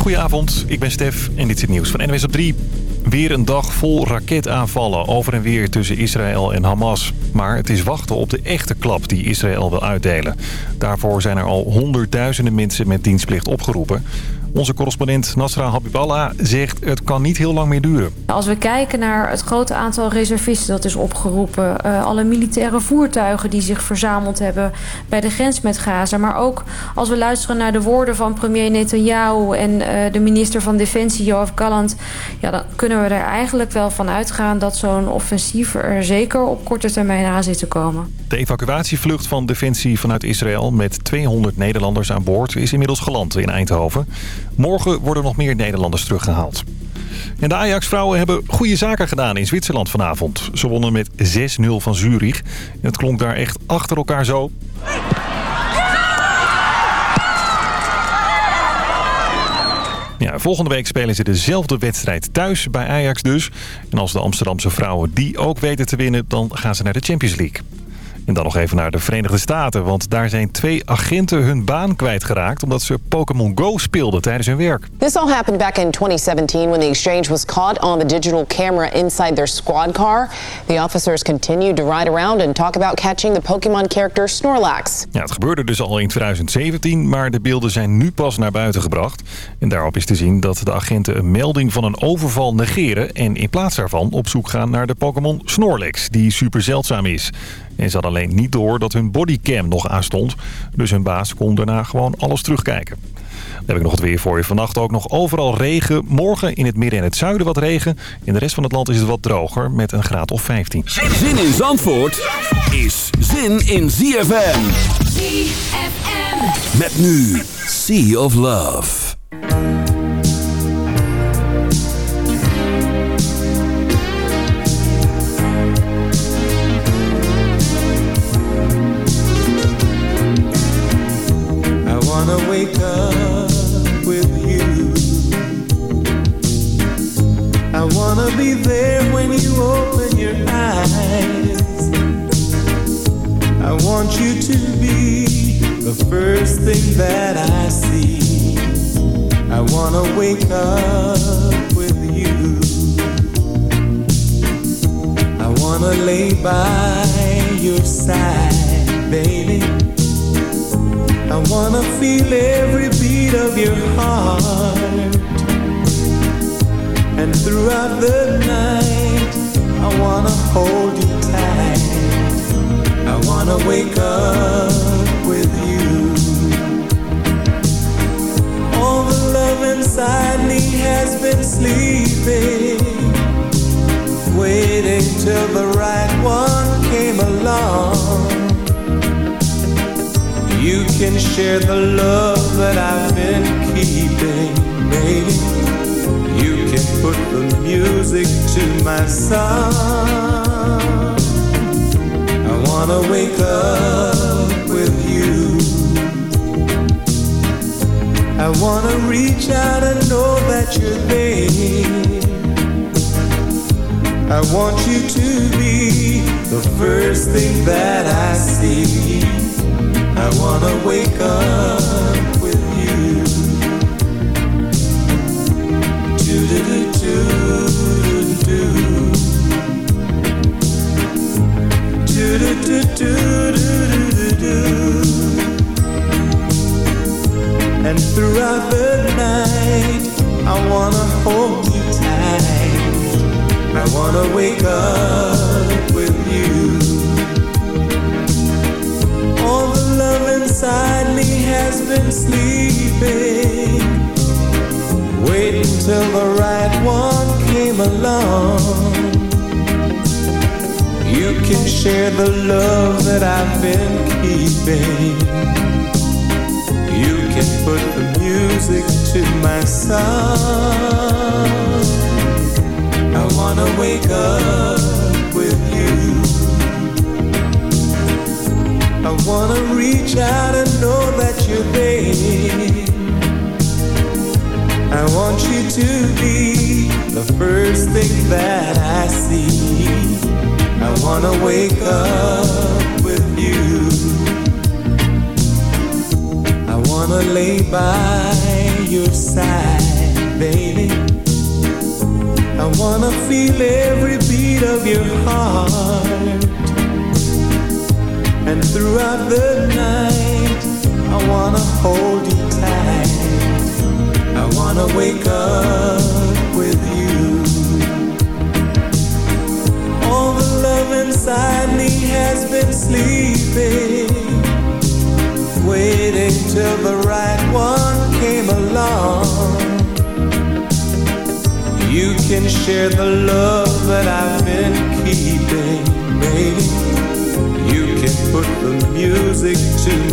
Goedenavond, ik ben Stef en dit is het nieuws van NWS op 3. Weer een dag vol raketaanvallen over en weer tussen Israël en Hamas. Maar het is wachten op de echte klap die Israël wil uitdelen. Daarvoor zijn er al honderdduizenden mensen met dienstplicht opgeroepen. Onze correspondent Nasra Habiballah zegt het kan niet heel lang meer duren. Als we kijken naar het grote aantal reservisten dat is opgeroepen... Uh, alle militaire voertuigen die zich verzameld hebben bij de grens met Gaza... maar ook als we luisteren naar de woorden van premier Netanyahu... en uh, de minister van Defensie Joachim Gallant... Ja, dan kunnen we er eigenlijk wel van uitgaan dat zo'n offensief er zeker op korte termijn aan zit te komen. De evacuatievlucht van Defensie vanuit Israël met 200 Nederlanders aan boord is inmiddels geland in Eindhoven. Morgen worden nog meer Nederlanders teruggehaald. En de Ajax-vrouwen hebben goede zaken gedaan in Zwitserland vanavond. Ze wonnen met 6-0 van Zurich. En het klonk daar echt achter elkaar zo. Ja, volgende week spelen ze dezelfde wedstrijd thuis bij Ajax dus. En als de Amsterdamse vrouwen die ook weten te winnen, dan gaan ze naar de Champions League. En dan nog even naar de Verenigde Staten. Want daar zijn twee agenten hun baan kwijtgeraakt... omdat ze Pokémon Go speelden tijdens hun werk. This all happened back in 2017... when the exchange was caught on the digital camera inside their squad car. The officers continued to ride around and talk about catching the Pokémon character Snorlax. Ja, het gebeurde dus al in 2017... maar de beelden zijn nu pas naar buiten gebracht. En daarop is te zien dat de agenten een melding van een overval negeren... en in plaats daarvan op zoek gaan naar de Pokémon Snorlax... die super zeldzaam is. En ze hadden alleen niet door dat hun bodycam nog aanstond. Dus hun baas kon daarna gewoon alles terugkijken. Dan heb ik nog het weer voor je. Vannacht ook nog overal regen. Morgen in het midden en het zuiden wat regen. In de rest van het land is het wat droger met een graad of 15. Zin in Zandvoort is zin in ZFM. ZFM. Met nu Sea of Love.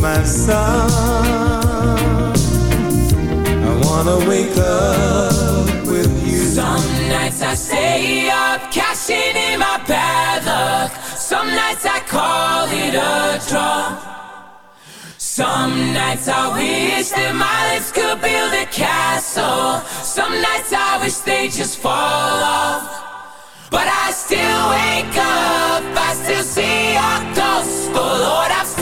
my song. I wanna wake up with you. Some nights I stay up, cashing in my bad luck. Some nights I call it a draw. Some nights I wish that my lips could build a castle. Some nights I wish they just fall off. But I still wake up, I still see your ghost. Oh Lord, I've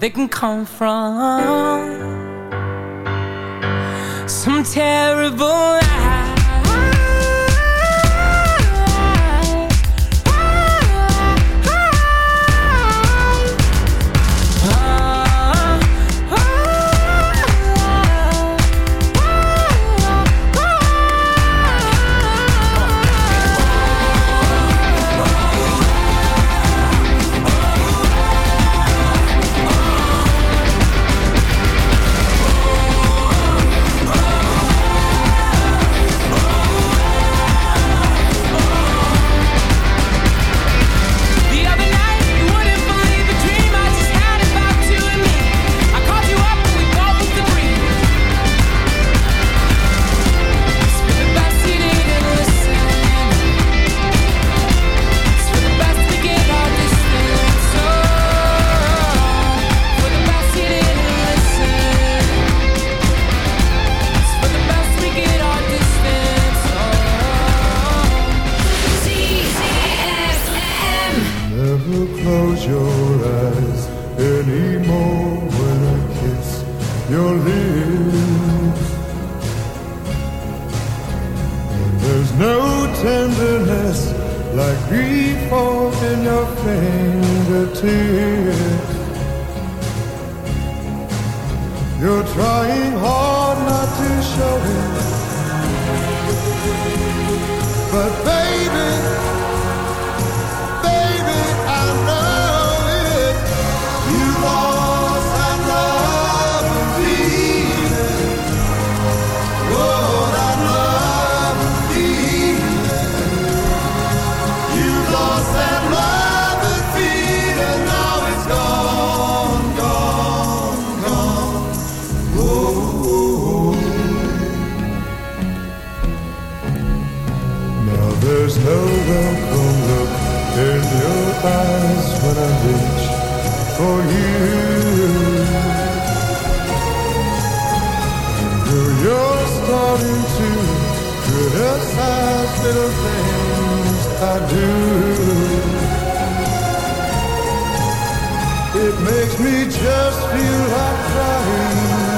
they can come from. little things I do. It makes me just feel like crying.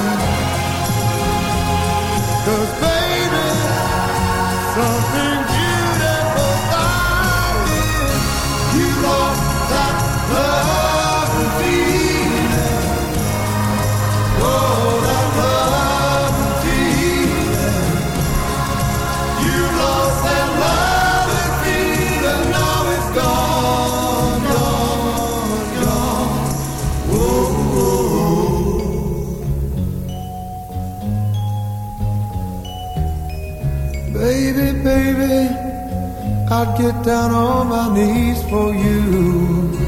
baby, I'd get down on my knees for you.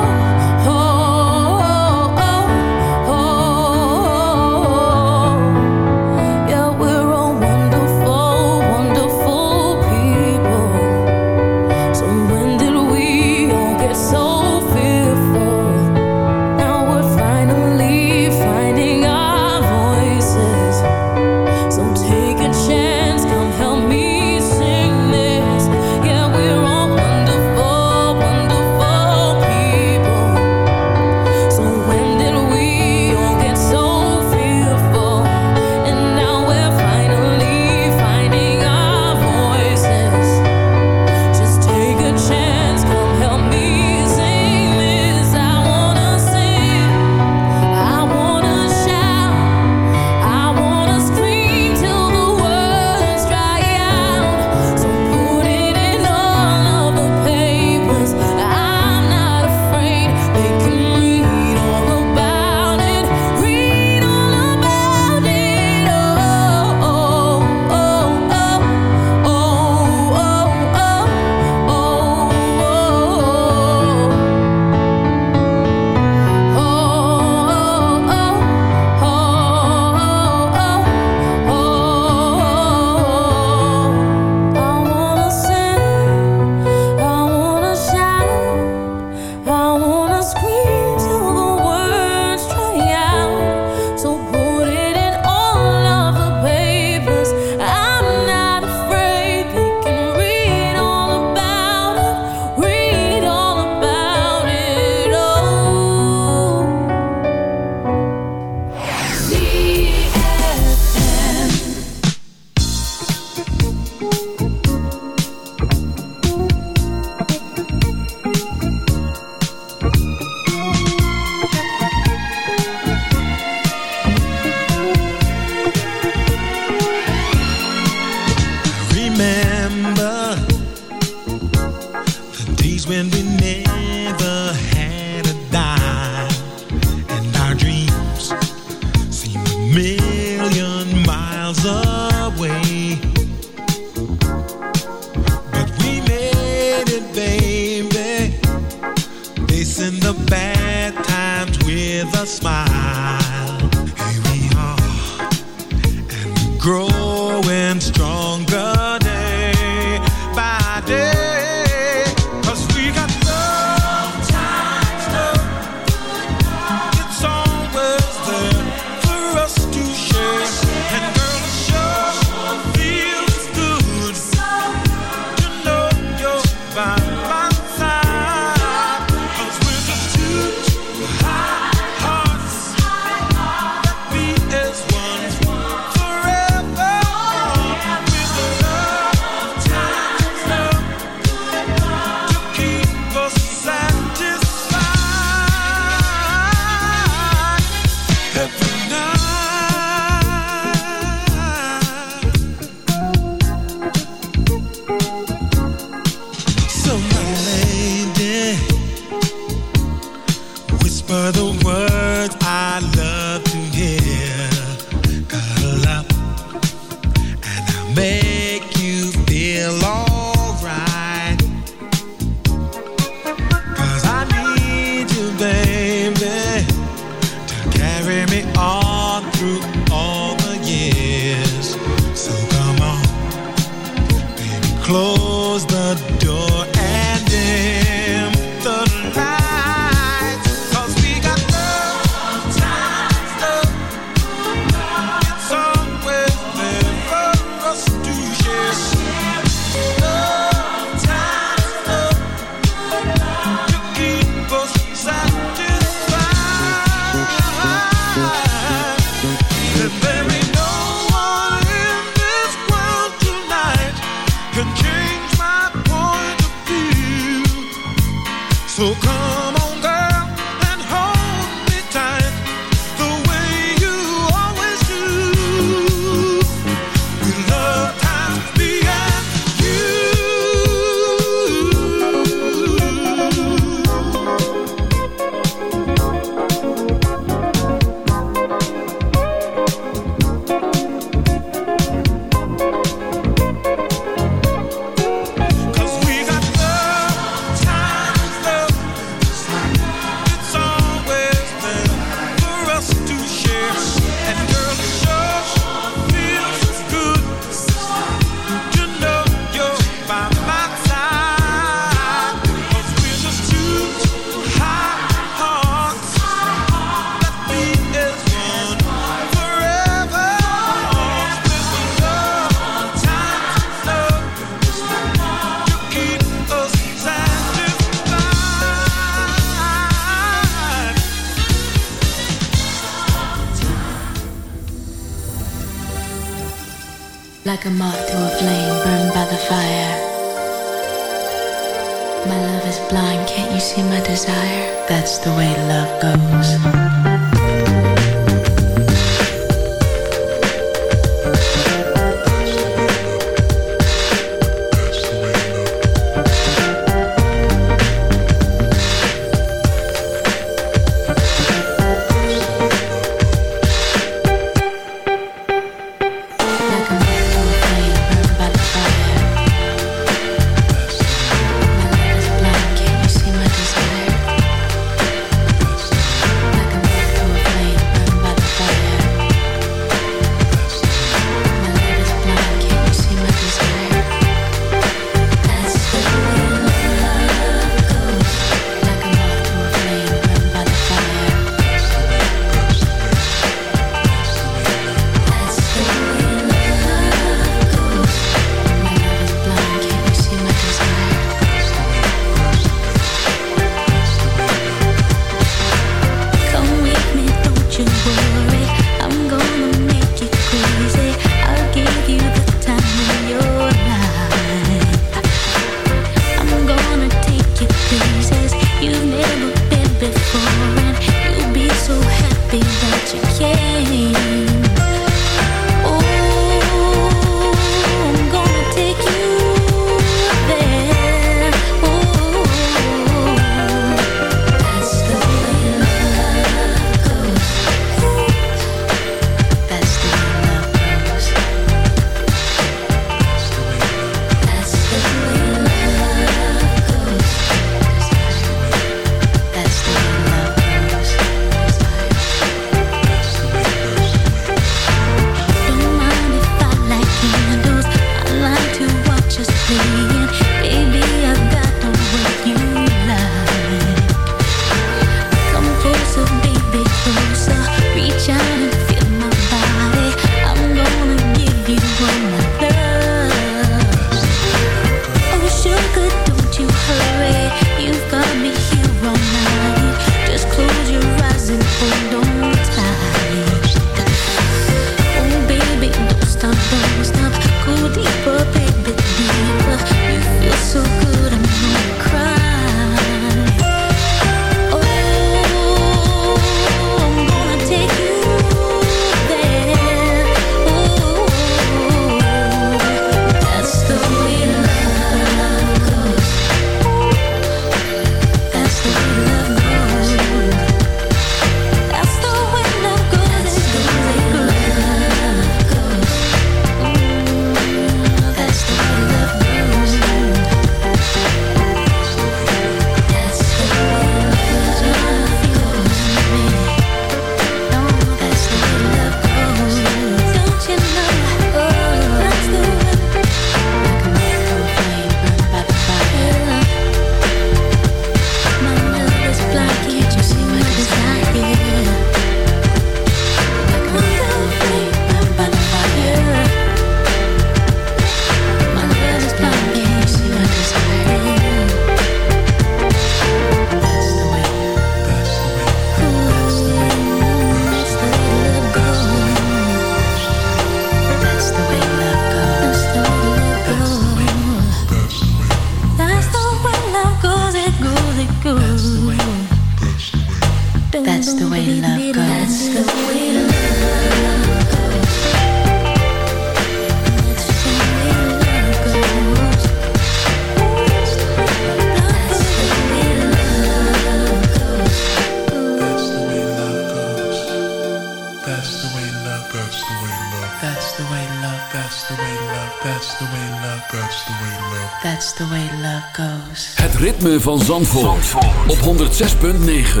that's the way love, that's the way love. That's the way love, that's the way love, that's the way love, that's the way love. That's the way love goes. Het ritme van Zandvoort, Zandvoort. op 106.9.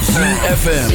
FM. FM.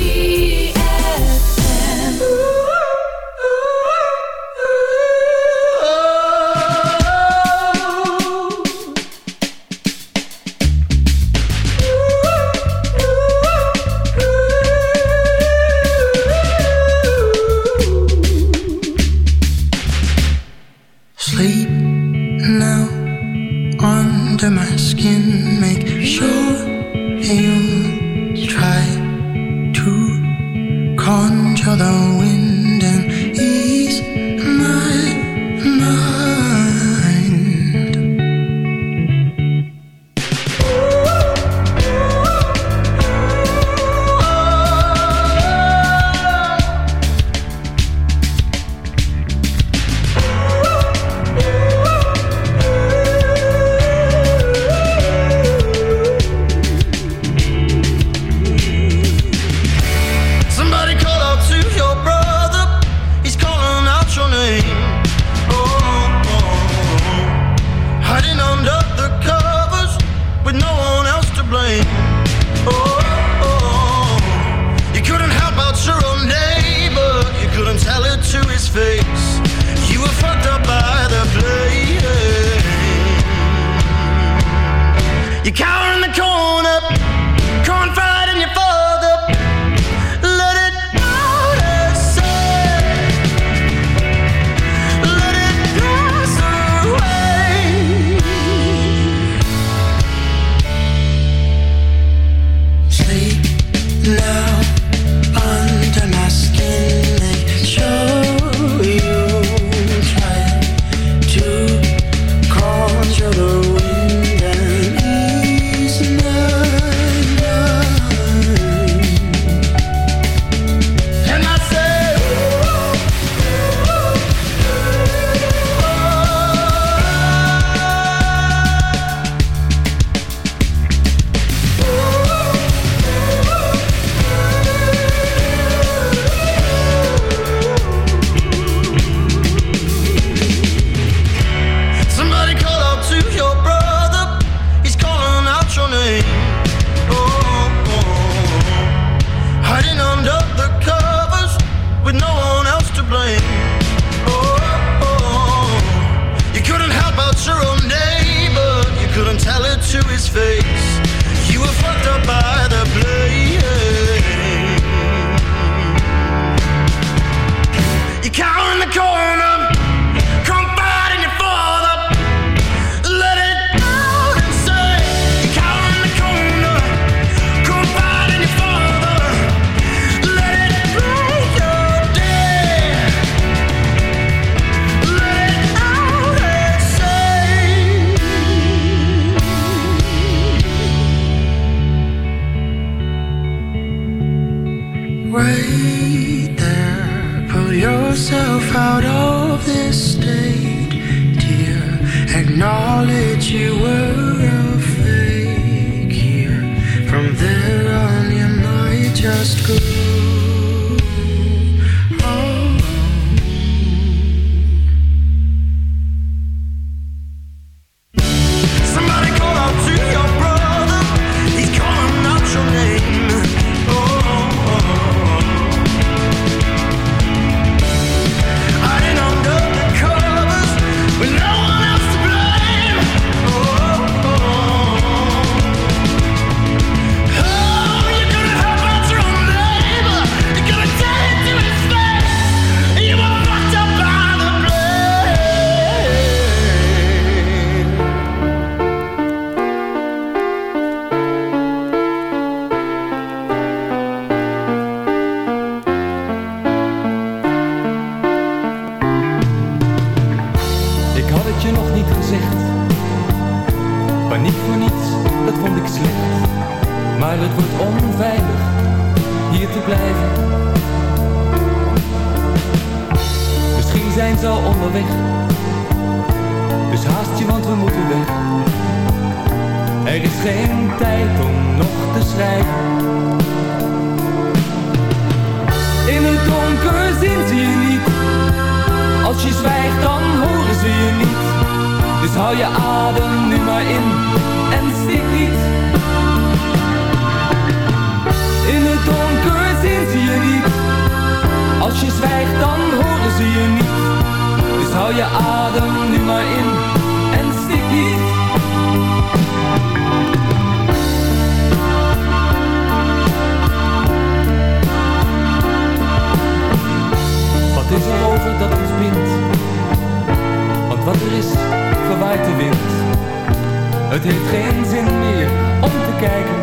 Het heeft geen zin meer om te kijken.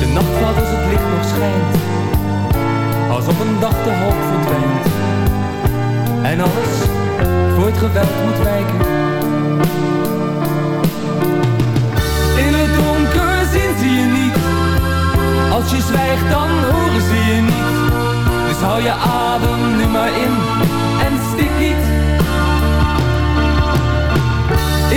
De nacht valt als het licht nog schijnt. Als op een dag de hoop verdwijnt. En alles voor het geweld moet wijken. In het donker zien ze je niet. Als je zwijgt dan horen ze je niet Dus hou je adem nu maar in